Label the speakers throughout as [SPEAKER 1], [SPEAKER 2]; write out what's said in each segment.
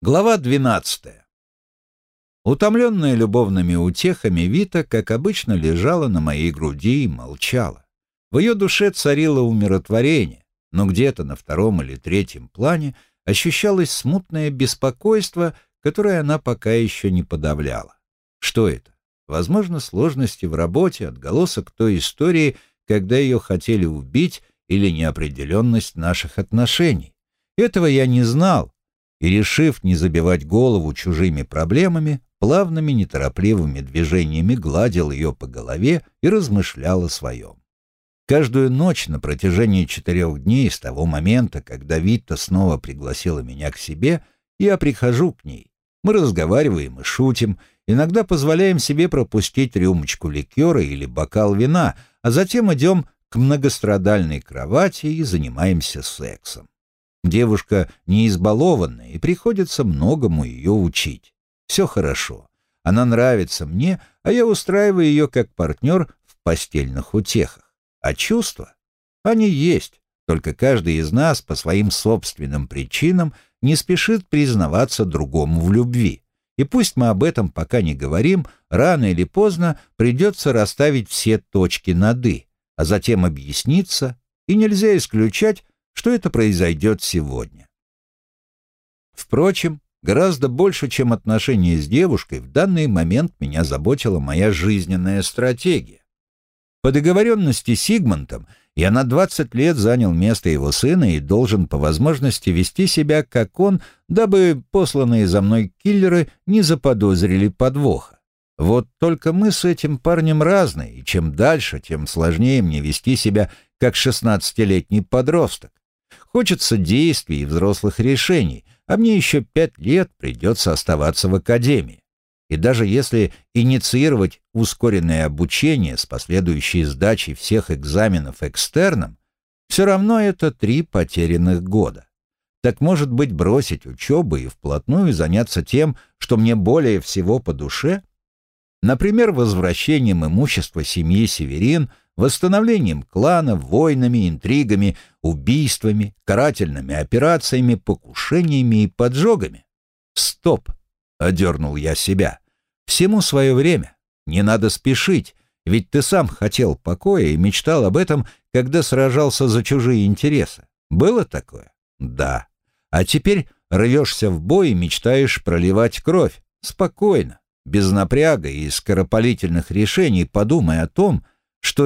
[SPEAKER 1] Глава 12. Утомленная любовными утехами, Вита, как обычно, лежала на моей груди и молчала. В ее душе царило умиротворение, но где-то на втором или третьем плане ощущалось смутное беспокойство, которое она пока еще не подавляла. Что это? Возможно, сложности в работе, отголосок той истории, когда ее хотели убить, или неопределенность наших отношений. Этого я не знал, и, решив не забивать голову чужими проблемами, плавными неторопливыми движениями гладил ее по голове и размышлял о своем. Каждую ночь на протяжении четырех дней с того момента, когда Витта снова пригласила меня к себе, я прихожу к ней. Мы разговариваем и шутим, иногда позволяем себе пропустить рюмочку ликера или бокал вина, а затем идем к многострадальной кровати и занимаемся сексом. Девушка не избалованная, и приходится многому ее учить. Все хорошо. Она нравится мне, а я устраиваю ее как партнер в постельных утехах. А чувства? Они есть, только каждый из нас по своим собственным причинам не спешит признаваться другому в любви. И пусть мы об этом пока не говорим, рано или поздно придется расставить все точки над «и», а затем объясниться, и нельзя исключать, что это произойдет сегодня. Впрочем, гораздо больше, чем отношения с девушкой, в данный момент меня заботила моя жизненная стратегия. По договоренности с Сигмонтом я на 20 лет занял место его сына и должен по возможности вести себя, как он, дабы посланные за мной киллеры не заподозрили подвоха. Вот только мы с этим парнем разные, и чем дальше, тем сложнее мне вести себя, как шестнадцатилетний подросток. Хочется действий и взрослых решений, а мне еще пять лет придется оставаться в академии. И даже если инициировать ускоренное обучение с последующей сдачей всех экзаменов экстерном, все равно это три потерянных года. Так может быть бросить учебу и вплотную заняться тем, что мне более всего по душе? Например, возвращением имущества семьи Северин – восстановлением клана, войнами, интригами, убийствами, карательными операциями, покушениями и поджогами. «Стоп!» — одернул я себя. «Всему свое время. Не надо спешить, ведь ты сам хотел покоя и мечтал об этом, когда сражался за чужие интересы. Было такое? Да. А теперь рвешься в бой и мечтаешь проливать кровь. Спокойно, без напряга и скоропалительных решений подумай о том, что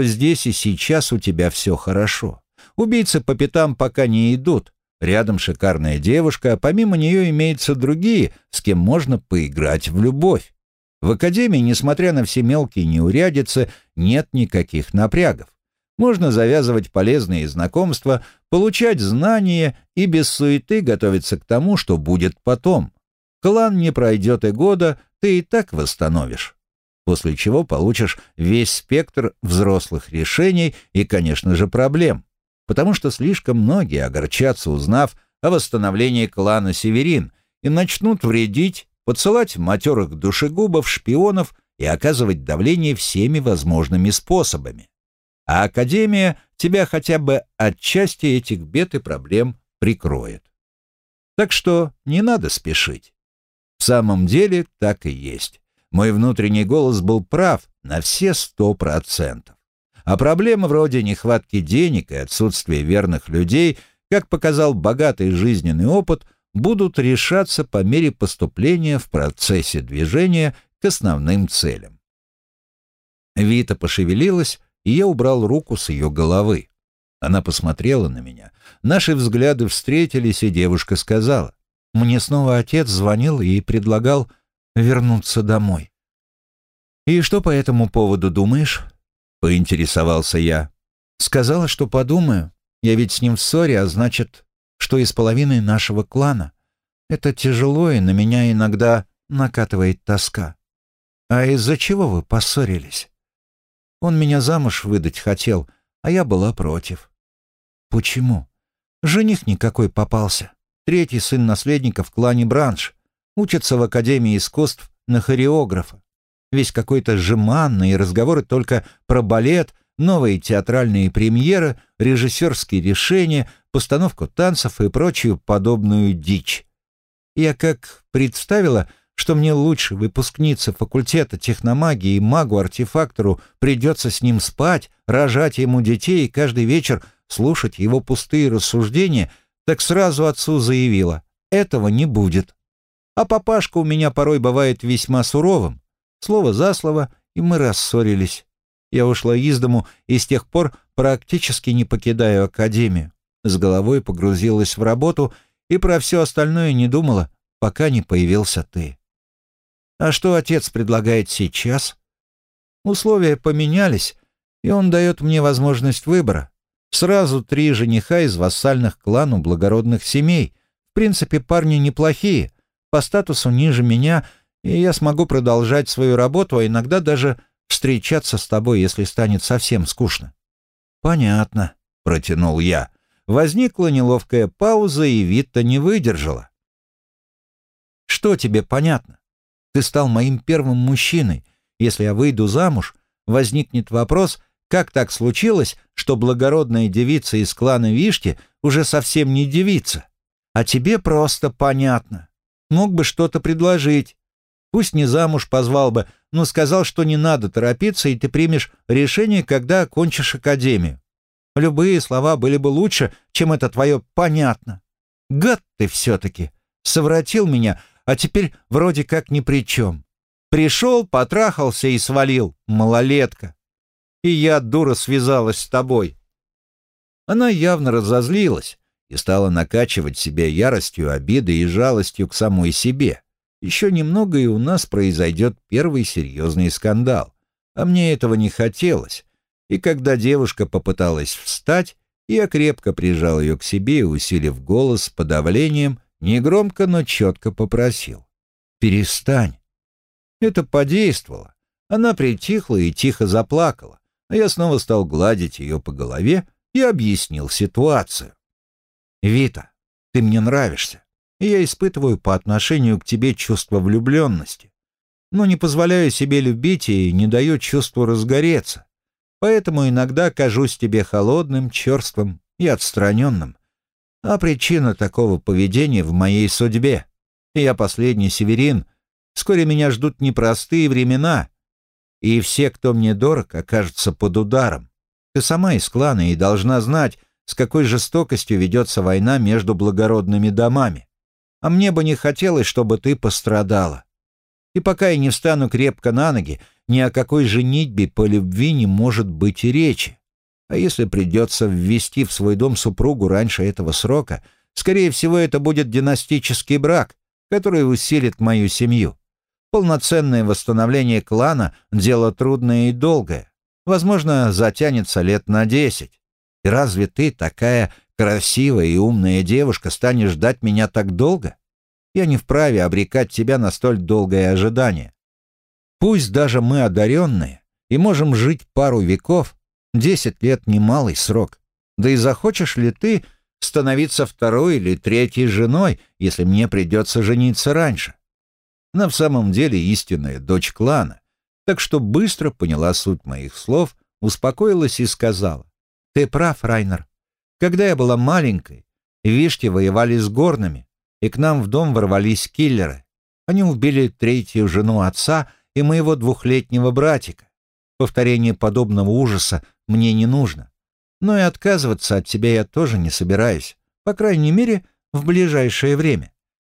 [SPEAKER 1] здесь и сейчас у тебя все хорошо. Убийцы по пятам пока не идут. Рядом шикарная девушка, а помимо нее имеются другие, с кем можно поиграть в любовь. В академии, несмотря на все мелкие неурядицы, нет никаких напрягов. Можно завязывать полезные знакомства, получать знания и без суеты готовиться к тому, что будет потом. Клан не пройдет и года, ты и так восстановишь после чего получишь весь спектр взрослых решений и, конечно же, проблем, потому что слишком многие огорчатся, узнав о восстановлении клана Северин, и начнут вредить, подсылать матерых душегубов, шпионов и оказывать давление всеми возможными способами. А Академия тебя хотя бы отчасти этих бед и проблем прикроет. Так что не надо спешить. В самом деле так и есть. Мой внутренний голос был прав на все сто процентов. А проблемы вроде нехватки денег и отсутствия верных людей, как показал богатый жизненный опыт, будут решаться по мере поступления в процессе движения к основным целям. Вита пошевелилась, и я убрал руку с ее головы. Она посмотрела на меня. Наши взгляды встретились, и девушка сказала, «Мне снова отец звонил и предлагал вернуться домой. «И что по этому поводу думаешь?» — поинтересовался я. «Сказала, что подумаю. Я ведь с ним в ссоре, а значит, что из половины нашего клана. Это тяжело, и на меня иногда накатывает тоска. А из-за чего вы поссорились? Он меня замуж выдать хотел, а я была против. Почему? Жених никакой попался. Третий сын наследника в клане Бранш. Учится в Академии искусств на хореографа. Весь какой-то жеманный, разговоры только про балет, новые театральные премьеры, режиссерские решения, постановку танцев и прочую подобную дичь. Я как представила, что мне лучше выпускнице факультета техномагии и магу-артефактору придется с ним спать, рожать ему детей и каждый вечер слушать его пустые рассуждения, так сразу отцу заявила, этого не будет. А папашка у меня порой бывает весьма суровым. Слово за слово, и мы рассорились. Я ушла из дому и с тех пор практически не покидаю академию. С головой погрузилась в работу и про все остальное не думала, пока не появился ты. А что отец предлагает сейчас? Условия поменялись, и он дает мне возможность выбора. Сразу три жениха из вассальных клану благородных семей. В принципе, парни неплохие, по статусу ниже меня, и я смогу продолжать свою работу, а иногда даже встречаться с тобой, если станет совсем скучно». «Понятно», — протянул я. Возникла неловкая пауза, и Витта не выдержала. «Что тебе понятно? Ты стал моим первым мужчиной. Если я выйду замуж, возникнет вопрос, как так случилось, что благородная девица из клана Вишки уже совсем не девица? А тебе просто понятно. Мог бы что-то предложить. Пусть не замуж позвал бы, но сказал, что не надо торопиться, и ты примешь решение, когда окончишь академию. Любые слова были бы лучше, чем это твое «понятно». Гад ты все-таки. Совратил меня, а теперь вроде как ни при чем. Пришел, потрахался и свалил, малолетка. И я, дура, связалась с тобой. Она явно разозлилась и стала накачивать себя яростью, обидой и жалостью к самой себе. Еще немного, и у нас произойдет первый серьезный скандал. А мне этого не хотелось. И когда девушка попыталась встать, я крепко прижал ее к себе и, усилив голос с подавлением, негромко, но четко попросил. «Перестань». Это подействовало. Она притихла и тихо заплакала, а я снова стал гладить ее по голове и объяснил ситуацию. «Вита, ты мне нравишься и я испытываю по отношению к тебе чувство влюбленности, но не позволяю себе любить и не даю чувству разгореться. Поэтому иногда кажусь тебе холодным, черствым и отстраненным. А причина такого поведения в моей судьбе. Я последний северин, вскоре меня ждут непростые времена, и все, кто мне дорог, окажутся под ударом. Ты сама из клана и должна знать, с какой жестокостью ведется война между благородными домами а мне бы не хотелось, чтобы ты пострадала. И пока я не встану крепко на ноги, ни о какой женитьбе по любви не может быть и речи. А если придется ввести в свой дом супругу раньше этого срока, скорее всего, это будет династический брак, который усилит мою семью. Полноценное восстановление клана — дело трудное и долгое. Возможно, затянется лет на десять. И разве ты такая красивая и умная девушка, станешь ждать меня так долго? Я не вправе обрекать тебя на столь долгое ожидание. Пусть даже мы одаренные и можем жить пару веков, десять лет — немалый срок. Да и захочешь ли ты становиться второй или третьей женой, если мне придется жениться раньше? Она в самом деле истинная дочь клана, так что быстро поняла суть моих слов, успокоилась и сказала, «Ты прав, Райнер. Когда я была маленькой, вишки воевали с горными, и к нам в дом ворвались киллеры. Они убили третью жену отца и моего двухлетнего братика. Повторение подобного ужаса мне не нужно. Но и отказываться от тебя я тоже не собираюсь, по крайней мере, в ближайшее время.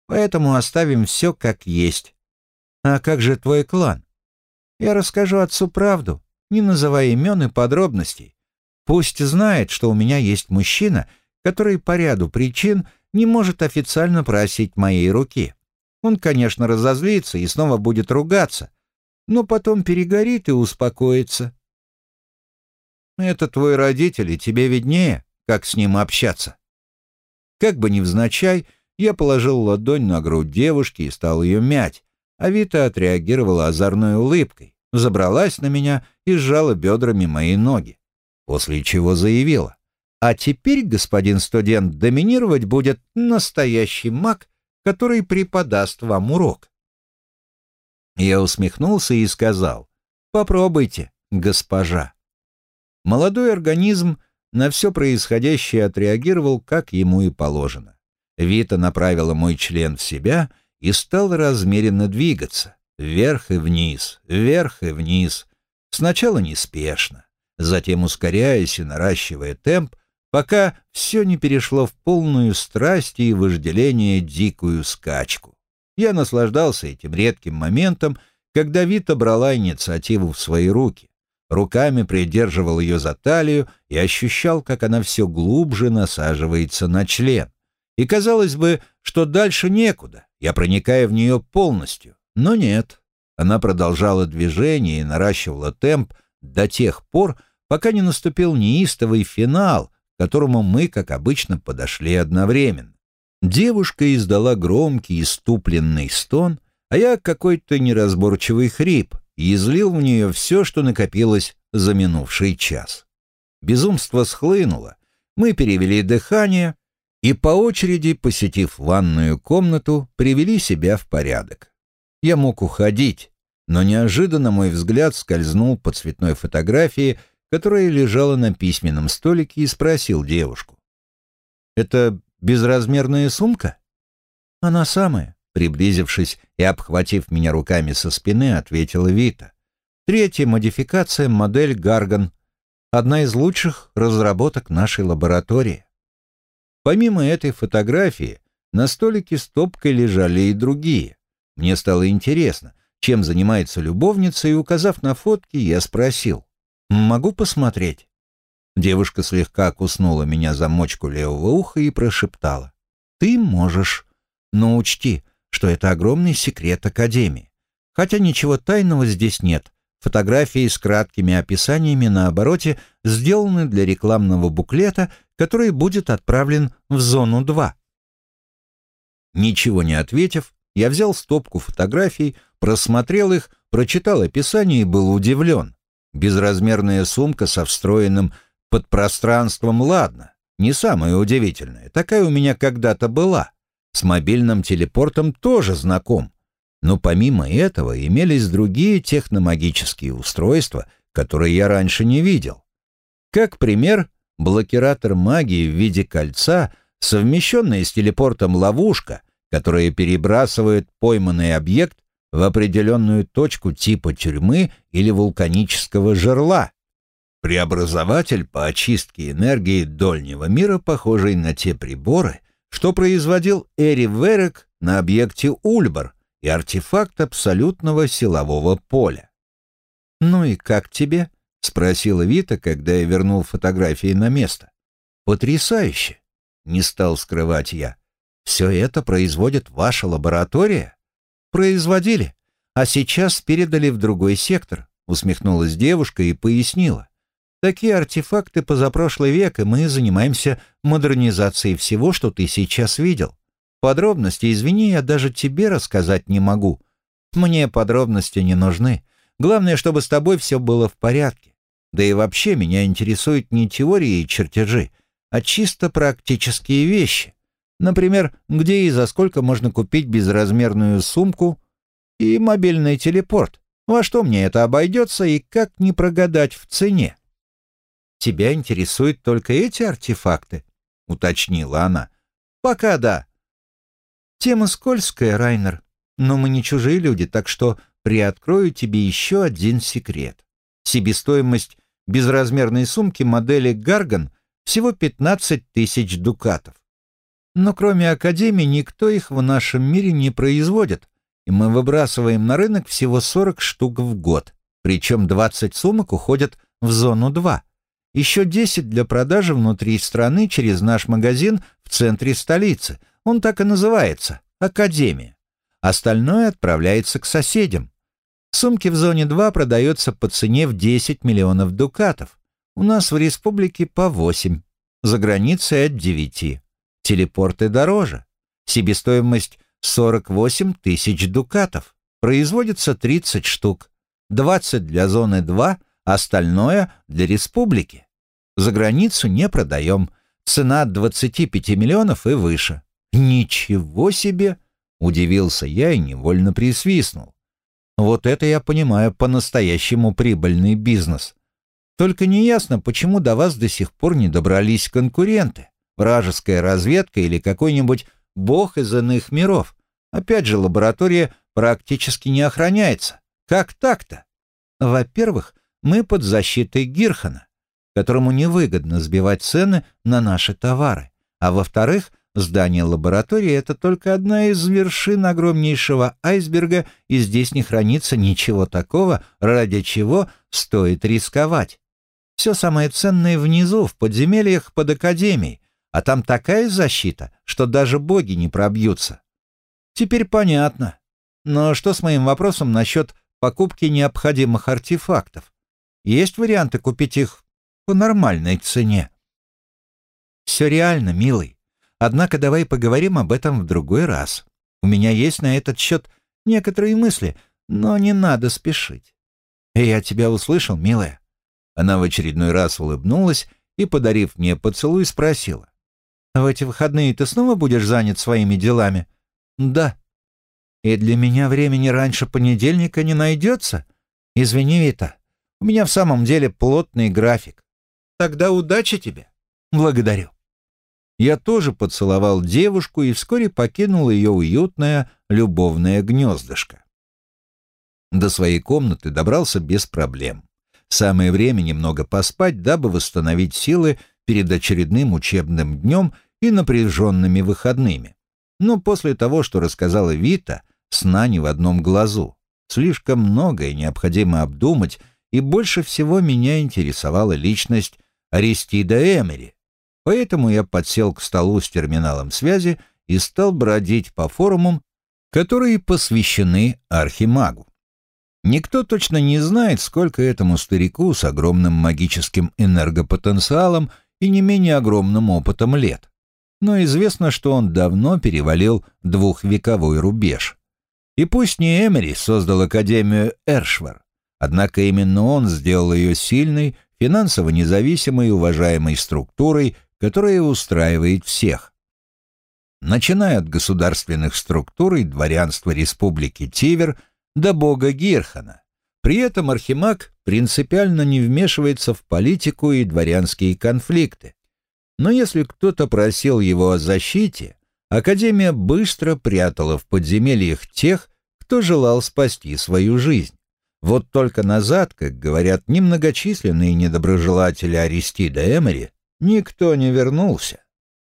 [SPEAKER 1] Поэтому оставим все как есть. А как же твой клан? Я расскажу отцу правду, не называя имен и подробностей. Пусть знает, что у меня есть мужчина, который по ряду причин не может официально просить моей руки. Он, конечно, разозлится и снова будет ругаться, но потом перегорит и успокоится. Это твой родитель, и тебе виднее, как с ним общаться. Как бы невзначай, я положил ладонь на грудь девушки и стал ее мять, а Вита отреагировала озорной улыбкой, забралась на меня и сжала бедрами мои ноги после чего заявила. «А теперь, господин студент, доминировать будет настоящий маг, который преподаст вам урок». Я усмехнулся и сказал, «Попробуйте, госпожа». Молодой организм на все происходящее отреагировал, как ему и положено. Вита направила мой член в себя и стал размеренно двигаться. Вверх и вниз, вверх и вниз. Сначала неспешно, затем ускоряясь и наращивая темп, пока все не перешло в полную страсть и вожделение дикую скачку. Я наслаждался этим редким моментом, когда Вита брала инициативу в свои руки. Руками придерживал ее за талию и ощущал, как она все глубже насаживается на член. И казалось бы, что дальше некуда, я проникаю в нее полностью. Но нет, она продолжала движение и наращивала темп до тех пор, пока не наступил неистовый финал, к которому мы, как обычно, подошли одновременно. Девушка издала громкий иступленный стон, а я какой-то неразборчивый хрип и излил в нее все, что накопилось за минувший час. Безумство схлынуло, мы перевели дыхание и по очереди, посетив ванную комнату, привели себя в порядок. Я мог уходить, но неожиданно мой взгляд скользнул по цветной фотографии, которая лежала на письменном столике, и спросил девушку. «Это безразмерная сумка?» «Она самая», приблизившись и обхватив меня руками со спины, ответила Вита. «Третья модификация модель Гарган. Одна из лучших разработок нашей лаборатории». Помимо этой фотографии, на столике стопкой лежали и другие. Мне стало интересно, чем занимается любовница, и, указав на фотки, я спросил, «Могу посмотреть?» Девушка слегка куснула меня за мочку левого уха и прошептала, «Ты можешь, но учти, что это огромный секрет Академии. Хотя ничего тайного здесь нет. Фотографии с краткими описаниями на обороте сделаны для рекламного буклета, который будет отправлен в зону 2. Ничего не ответив, я взял стопку фотографий, просмотрел их, прочитал описание и был удивлен. Безразмерная сумка со встроенным подпространством, ладно, не самое удивительное. Такая у меня когда-то была. С мобильным телепортом тоже знаком. Но помимо этого имелись другие техномагические устройства, которые я раньше не видел. Как пример, блокиратор магии в виде кольца, совмещенная с телепортом ловушка, которая перебрасывает пойманный объект в определенную точку типа тюрьмы или вулканического жерла. Преобразователь по очистке энергии дольнего мира, похожий на те приборы, что производил Эри Верек на объекте Ульбар и артефакт абсолютного силового поля. «Ну и как тебе?» — спросила Вита, когда я вернул фотографии на место. «Потрясающе!» — не стал скрывать я. «Все это производит ваша лаборатория?» «Производили, а сейчас передали в другой сектор», — усмехнулась девушка и пояснила. Такие артефакты позапрошлый век, и мы занимаемся модернизацией всего, что ты сейчас видел. Подробности, извини, я даже тебе рассказать не могу. Мне подробности не нужны. Главное, чтобы с тобой все было в порядке. Да и вообще меня интересуют не теории и чертежи, а чисто практические вещи. Например, где и за сколько можно купить безразмерную сумку и мобильный телепорт. Во что мне это обойдется и как не прогадать в цене? тебя интересуют только эти артефакты?» — уточнила она. «Пока да». «Тема скользкая, Райнер, но мы не чужие люди, так что приоткрою тебе еще один секрет. Себестоимость безразмерной сумки модели «Гарган» всего 15 тысяч дукатов. Но кроме Академии никто их в нашем мире не производит, и мы выбрасываем на рынок всего 40 штук в год, причем 20 сумок уходят в зону 2. Еще 10 для продажи внутри страны через наш магазин в центре столицы. Он так и называется — Академия. Остальное отправляется к соседям. Сумки в зоне 2 продаются по цене в 10 миллионов дукатов. У нас в республике по 8. За границей от 9. Телепорты дороже. Себестоимость 48 тысяч дукатов. Производится 30 штук. 20 для зоны 2, остальное для республики. За границу не продаем. Цена от 25 миллионов и выше. Ничего себе! Удивился я и невольно присвистнул. Вот это я понимаю по-настоящему прибыльный бизнес. Только неясно, почему до вас до сих пор не добрались конкуренты. Вражеская разведка или какой-нибудь бог из иных миров. Опять же, лаборатория практически не охраняется. Как так-то? Во-первых, мы под защитой Гирхана, которому невыгодно сбивать цены на наши товары. А во-вторых, здание лаборатории — это только одна из вершин огромнейшего айсберга, и здесь не хранится ничего такого, ради чего стоит рисковать. Все самое ценное внизу, в подземельях под Академией, а там такая защита, что даже боги не пробьются. Теперь понятно. Но что с моим вопросом насчет покупки необходимых артефактов? Есть варианты купить их по нормальной цене? Все реально, милый. Однако давай поговорим об этом в другой раз. У меня есть на этот счет некоторые мысли, но не надо спешить. Я тебя услышал, милая. Она в очередной раз улыбнулась и, подарив мне поцелуй, спросила. «В эти выходные ты снова будешь занят своими делами?» «Да». «И для меня времени раньше понедельника не найдется?» «Извини, Вита, у меня в самом деле плотный график». «Тогда удачи тебе». «Благодарю». Я тоже поцеловал девушку и вскоре покинул ее уютное любовное гнездышко. До своей комнаты добрался без проблем. Самое время немного поспать, дабы восстановить силы перед очередным учебным днем и напряженными выходными. Но после того, что рассказала Вита, сна не в одном глазу. Слишком многое необходимо обдумать, и больше всего меня интересовала личность Аристида Эмери. Поэтому я подсел к столу с терминалом связи и стал бродить по форумам, которые посвящены Архимагу. Никто точно не знает, сколько этому старику с огромным магическим энергопотенциалом и не менее огромным опытом лет. Но известно, что он давно перевалил двухвековой рубеж. И пусть не Эмери создал Академию Эршвар, однако именно он сделал ее сильной, финансово независимой и уважаемой структурой, которая устраивает всех. Начиная от государственных структур и дворянства Республики Тивер – до бога Гирхана. При этом Архимаг принципиально не вмешивается в политику и дворянские конфликты. Но если кто-то просил его о защите, Академия быстро прятала в подземельях тех, кто желал спасти свою жизнь. Вот только назад, как говорят немногочисленные недоброжелатели Аристида Эмери, никто не вернулся.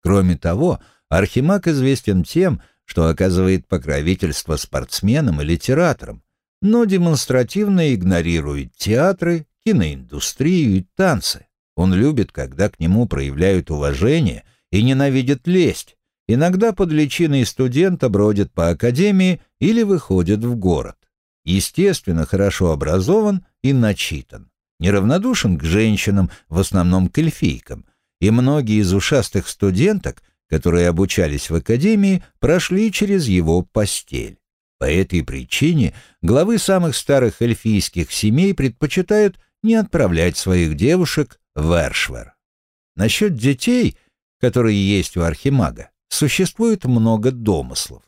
[SPEAKER 1] Кроме того, Архимаг известен тем, что оказывает покровительство спортсменам и литераторам, но демонстративно игнорирует театры, киноиндустрию и танцы. Он любит, когда к нему проявляют уважение и ненавидит лесть. Иногда под личиной студента бродит по академии или выходит в город. Естественно, хорошо образован и начитан. Неравнодушен к женщинам, в основном к эльфийкам. И многие из ушастых студенток которые обучались в академии, прошли через его постель. По этой причине главы самых старых эльфийских семей предпочитают не отправлять своих девушек в Эршвер. Насчет детей, которые есть у Архимага, существует много домыслов.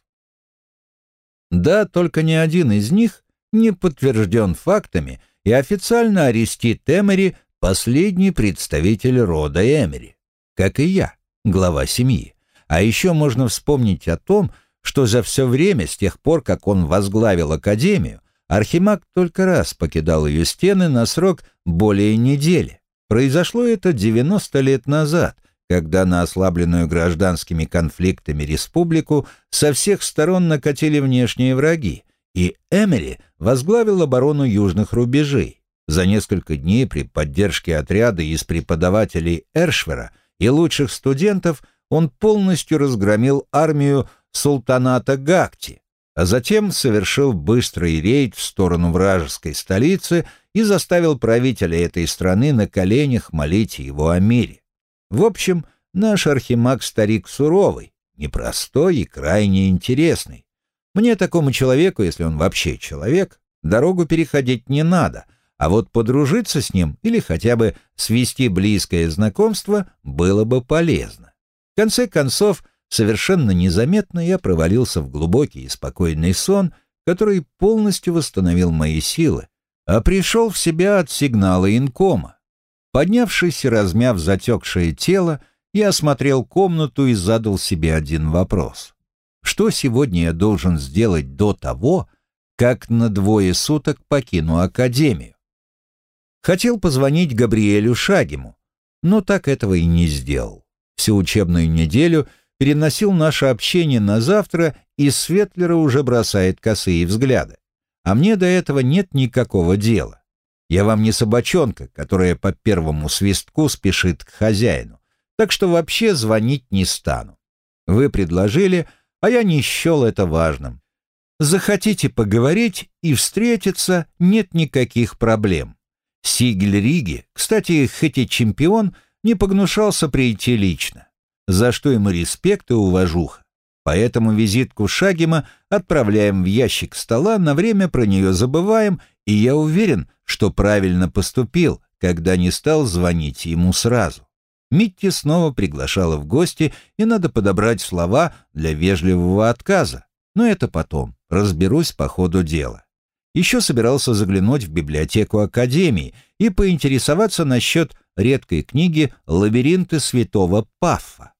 [SPEAKER 1] Да, только ни один из них не подтвержден фактами, и официально Аристит Эмери – последний представитель рода Эмери, как и я глава семьи. А еще можно вспомнить о том, что за все время, с тех пор, как он возглавил Академию, Архимаг только раз покидал ее стены на срок более недели. Произошло это 90 лет назад, когда на ослабленную гражданскими конфликтами республику со всех сторон накатили внешние враги, и Эмери возглавил оборону южных рубежей. За несколько дней при поддержке отряда из преподавателей Эршвера и лучших студентов он полностью разгромил армию султаната Гакти, а затем совершил быстрый рейд в сторону вражеской столицы и заставил правителя этой страны на коленях молить его о мире. В общем, наш архимаг-старик суровый, непростой и крайне интересный. Мне такому человеку, если он вообще человек, дорогу переходить не надо — а вот подружиться с ним или хотя бы свести близкое знакомство было бы полезно. В конце концов, совершенно незаметно я провалился в глубокий и спокойный сон, который полностью восстановил мои силы, а пришел в себя от сигнала инкома. Поднявшись и размяв затекшее тело, я осмотрел комнату и задал себе один вопрос. что сегодня я должен сделать до того, как на двое суток покину Академию. Хотел позвонить Габриэлю Шагиму, но так этого и не сделал. Всю учебную неделю переносил наше общение на завтра, и Светлера уже бросает косые взгляды. А мне до этого нет никакого дела. Я вам не собачонка, которая по первому свистку спешит к хозяину, так что вообще звонить не стану. Вы предложили, а я не счел это важным. Захотите поговорить и встретиться, нет никаких проблем. Сигель Риги, кстати, хоть и чемпион, не погнушался прийти лично, за что ему респект и уважуха. Поэтому визитку Шагима отправляем в ящик стола, на время про нее забываем, и я уверен, что правильно поступил, когда не стал звонить ему сразу. Митти снова приглашала в гости, и надо подобрать слова для вежливого отказа. Но это потом, разберусь по ходу дела. Еще собирался заглянуть в библиотеку Академии и поинтересоваться насчет редкой книги «Лабиринты святого Паффа».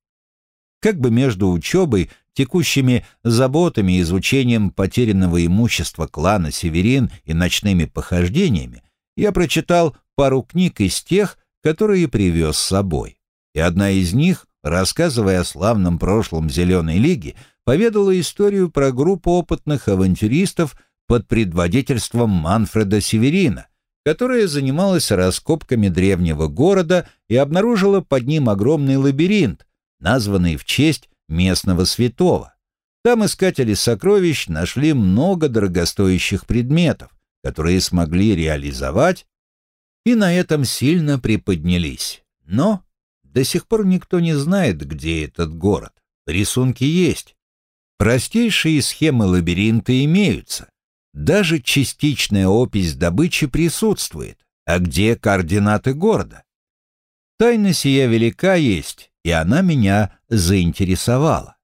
[SPEAKER 1] Как бы между учебой, текущими заботами и изучением потерянного имущества клана Северин и ночными похождениями, я прочитал пару книг из тех, которые привез с собой. И одна из них, рассказывая о славном прошлом Зеленой Лиги, поведала историю про группу опытных авантюристов – под предводительством Манфреда Северина, которая занималась раскопками древнего города и обнаружила под ним огромный лабиринт, названный в честь местного святого. Там искатели сокровищ нашли много дорогостоящих предметов, которые смогли реализовать, и на этом сильно приподнялись. Но до сих пор никто не знает, где этот город. Рисунки есть. Простейшие схемы лабиринта имеются, даже частичная опись добычи присутствует. А где координаты города? Тайна сия велика есть, и она меня заинтересовала.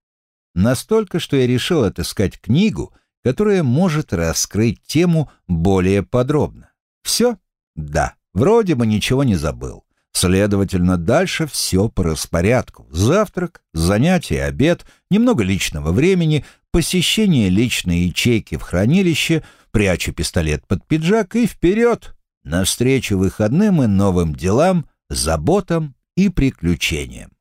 [SPEAKER 1] Настолько, что я решил отыскать книгу, которая может раскрыть тему более подробно. Все? Да, вроде бы ничего не забыл. Следовательно, дальше все по распорядку. Завтрак, занятия, обед, немного личного времени, посещение личной ячейки в хранилище, прячу пистолет под пиджак и вперед, навстречу выходным и новым делам, заботам и приключениям.